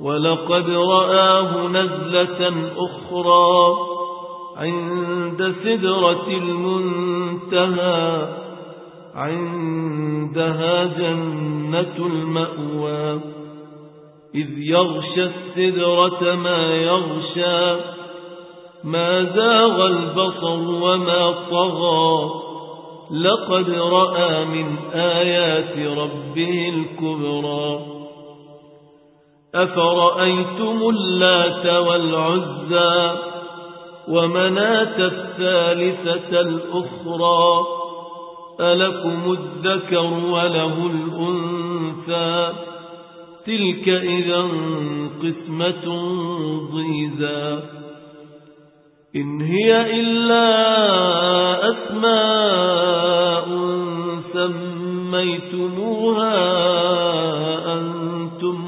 ولقد رآه نزلة أخرى عند سدرة المنتهى عندها جنة المأوى. إذ يغشى السدرة ما يغشى ما زاغ البصر وما طغى. لقد رأى من آيات ربه الكبرى. أفرأيتم اللات والعزى ومناة الثالثة الأخرى ألكم الذكر وله الأنثى تلك إذا قسمة ضيزى إن هي إلا أسماء سميتموها أنتم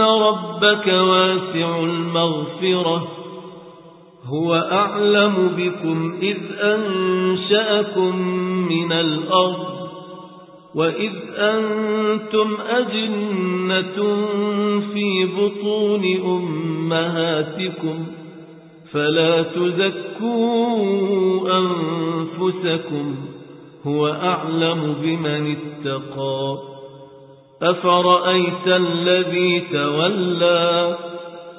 ربك واسع المغفرة هو أعلم بكم إذ أنشأكم من الأرض وإذ أنتم أجنة في بطون أمهاتكم فلا تزكوا أنفسكم هو أعلم بمن اتقى أفرأيت الذي تولى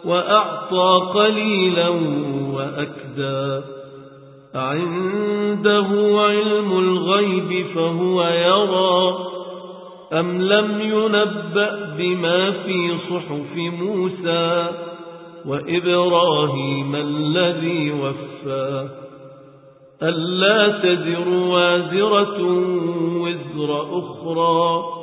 وأعطى قليلا وأكدى عنده علم الغيب فهو يرى أم لم ينبأ بما في صحف موسى وإبراهيم الذي وفى ألا تزر وازرة وزر أخرى